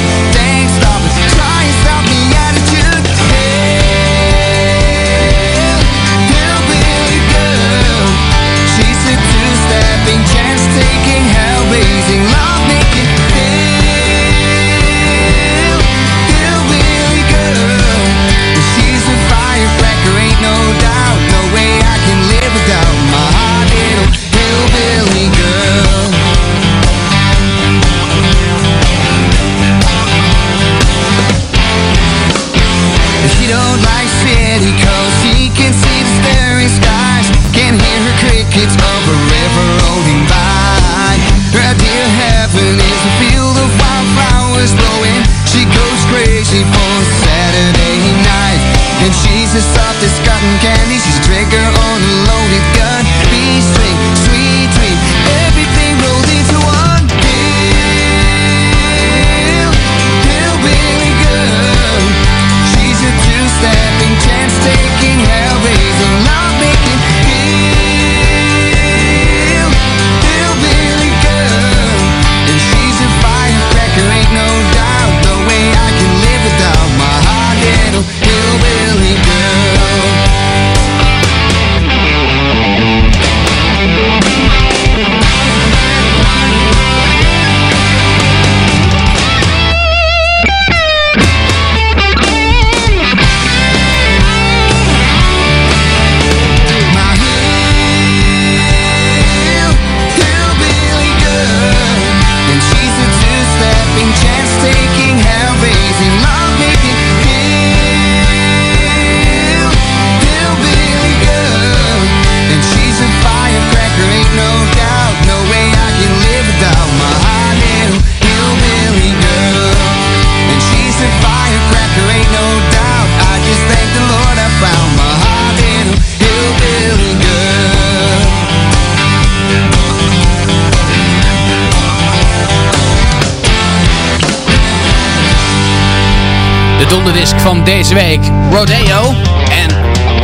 donderdisc van deze week. Rodeo en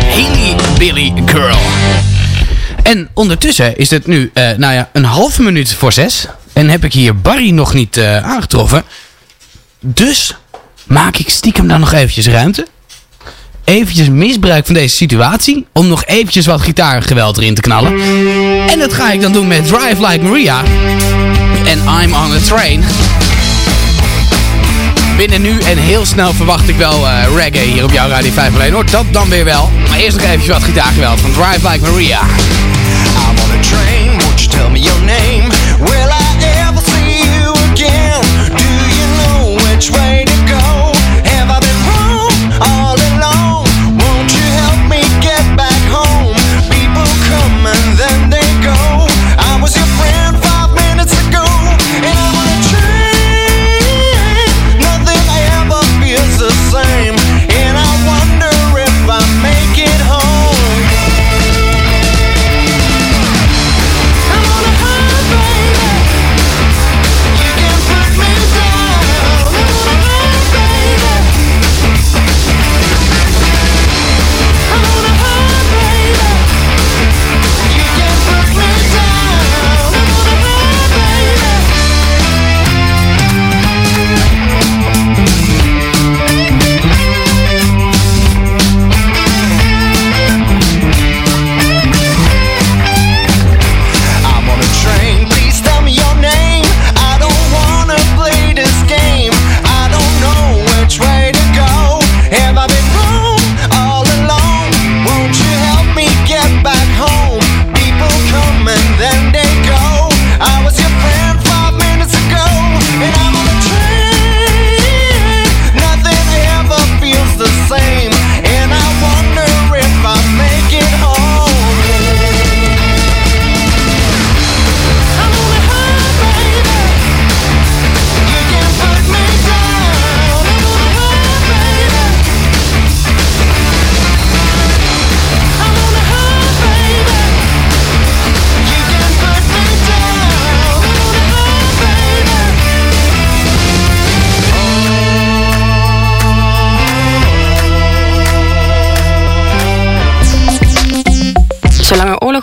Haley Billy Girl. En ondertussen is het nu, eh, nou ja, een halve minuut voor zes. En heb ik hier Barry nog niet eh, aangetroffen. Dus maak ik stiekem dan nog eventjes ruimte. Eventjes misbruik van deze situatie. Om nog eventjes wat gitaargeweld erin te knallen. En dat ga ik dan doen met Drive Like Maria. En I'm on a Train. Binnen nu en heel snel verwacht ik wel eh, reggae hier op jouw Radio 5 alleen. Hoor, dat dan weer wel. Maar eerst nog eventjes wat gitaargeweld van Drive Like Maria.
Train, tell me your name?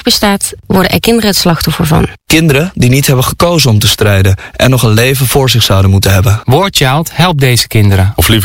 Bestaat, worden er kinderen het slachtoffer van.
Kinderen die niet hebben gekozen om te strijden en nog een leven voor zich zouden moeten hebben.
War Child helpt deze kinderen.
Of liever